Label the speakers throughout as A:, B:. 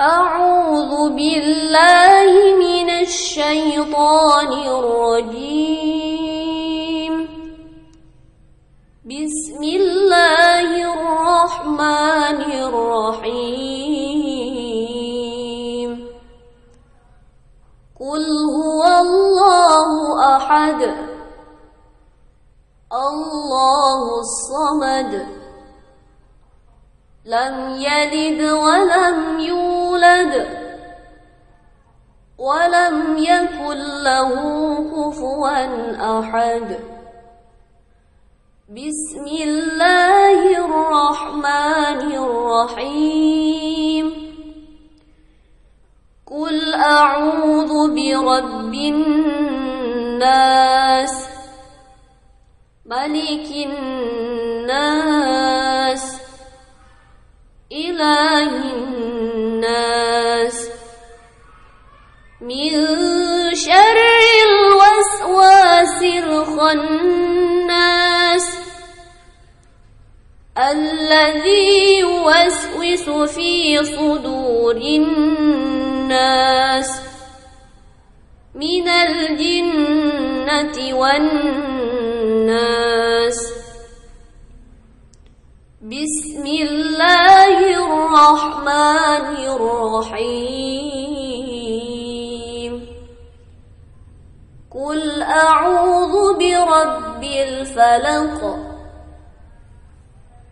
A: أعوذ بالله من الشيطان الرجيم. بسم الله الرحمن الرحيم. قل هو الله أحد. الله الصمد. لم يلد ولم يولد ولم يكن له كفوا أحد. بسم الله الرحمن الرحيم. قل أعوذ برب الناس. ملك الناس. الخناس الذي يوسوس في صدور الناس من الجنة والناس. بسم الله الرحمن الفلق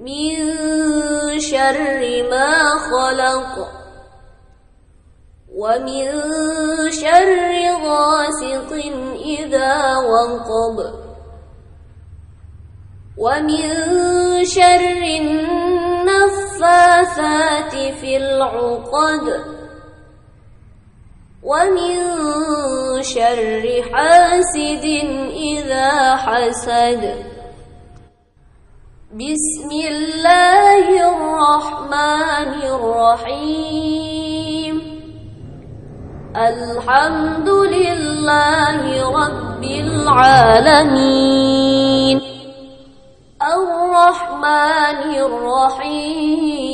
A: من شر ما خلق ومن شر غاسق إذا وقب ومن شر النفاثات في العقد ومن شر حاسد إذا حسد. بسم الله الرحمن الرحيم. الحمد لله رب العالمين. الرحمن الرحيم.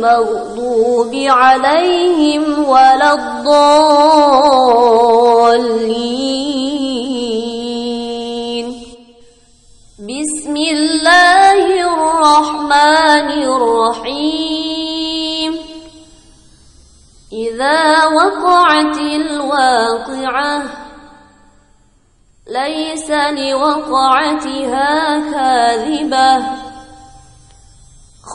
A: المغضوب عليهم ولا الضالين. بسم الله الرحمن الرحيم. إذا وقعت الواقعة ليس لوقعتها كاذبة.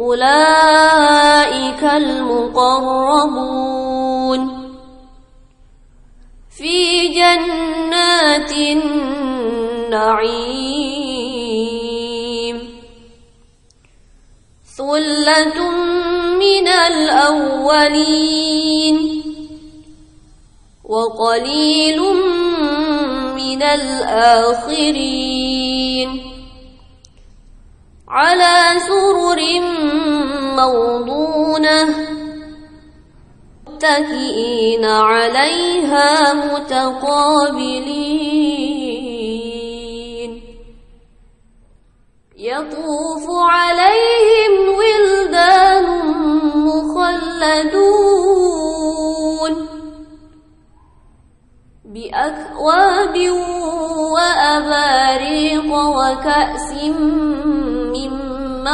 A: أولئك المقربون. في جنات النعيم. ثلة من الأولين. وقليل من الآخرين. على سرر موضونة متكئين عليها متقابلين. يطوف عليهم ولدان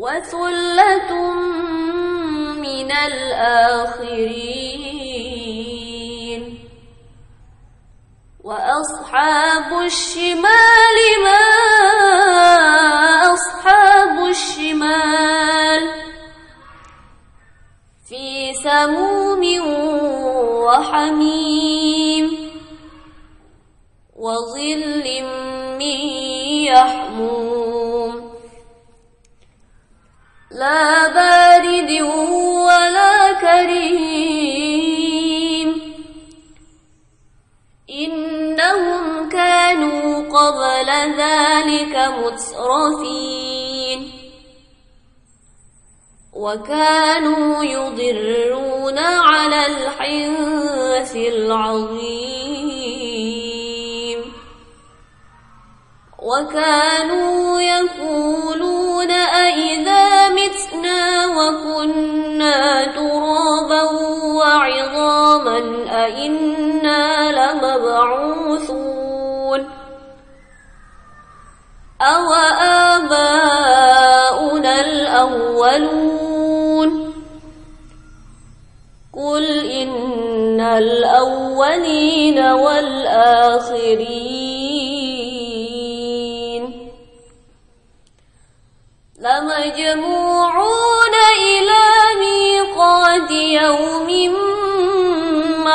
A: وثلة من الآخرين. وأصحاب الشمال ما لا بارد ولا كريم. إنهم كانوا قبل ذلك مترفين. وكانوا يضرون على الحنث العظيم. وكانوا يقولون أئنا لمبعوثون أو آباؤنا الأولون قل إن الأولين والآخرين لمجموعون إلى ميقات يوم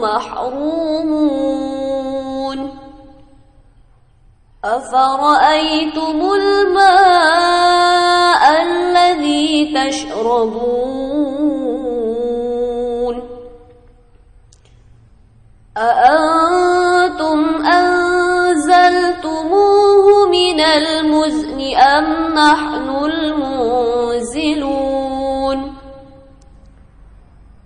A: محرومون. أفرأيتم الماء الذي تشربون؟ أأنتم أنزلتموه من المزن أم نحن المنزلون؟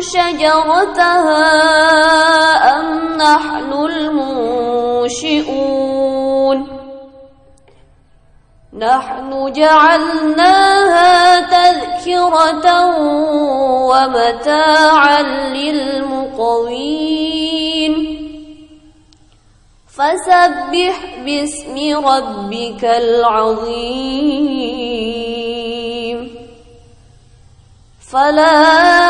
A: شجرتها أم نحن المنشئون نحن جعلناها تذكرة ومتاعا للمقوين فسبح باسم ربك العظيم فلا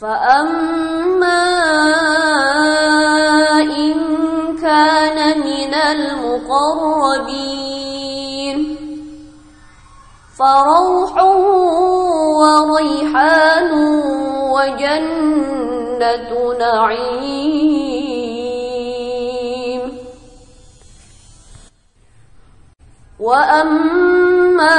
A: فأما إن كان من المقربين فروح وريحان وجنة نعيم وأما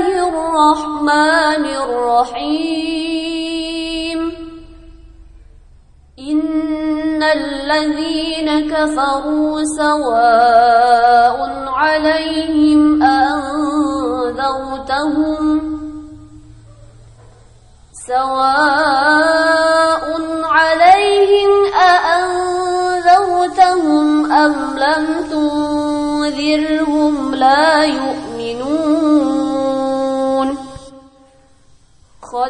A: الرحمن الرحيم. إن الذين كفروا سواء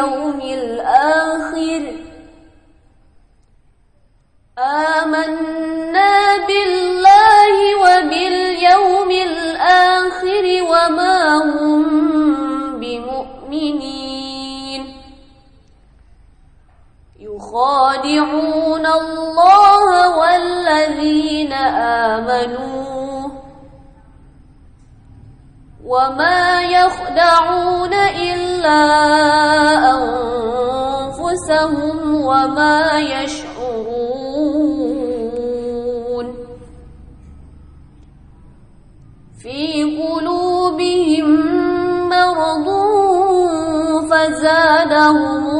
A: وباليوم الآخر. آمنا بالله وباليوم الآخر وما هم بمؤمنين. يخادعون الله والذين آمنوا وما يخدعون إلا أنفسهم وما يشعرون في قلوبهم مرض فزادهم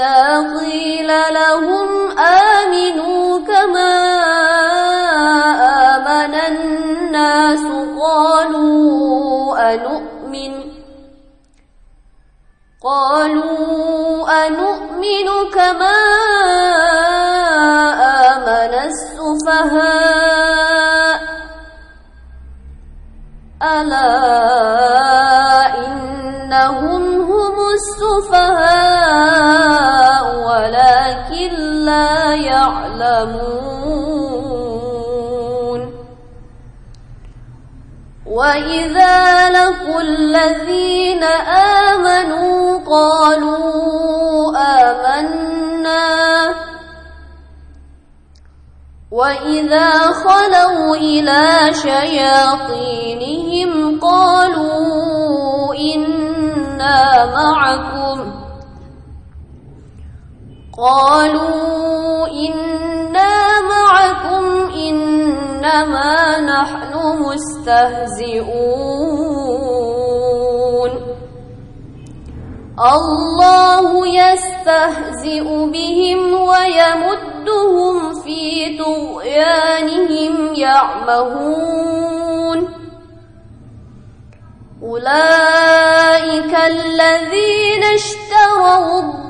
A: وإذا قيل لهم آمنوا كما آمن الناس قالوا أنؤمن قالوا أنؤمن كما آمن السفهاء ألا إنهم هم يعلمون. وإذا لقوا الذين آمنوا قالوا آمنا. وإذا خلوا إلى شياطينهم قالوا إنا معكم. قالوا إنا معكم إنما نحن مستهزئون. الله يستهزئ بهم ويمدهم في طغيانهم يعمهون. أولئك الذين اشتروا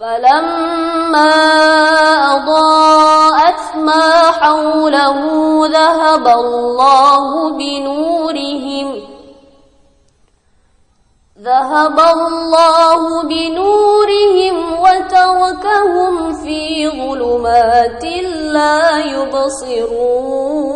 A: فلما أضاءت ما حوله ذهب الله بنورهم ذهب الله بنورهم وتركهم في ظلمات لا يبصرون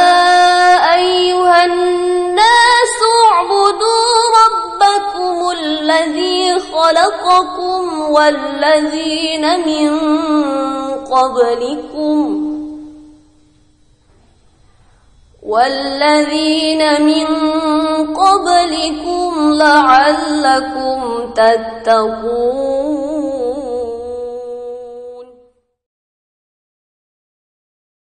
A: خلقكم والذين من قبلكم والذين من قبلكم لعلكم تتقون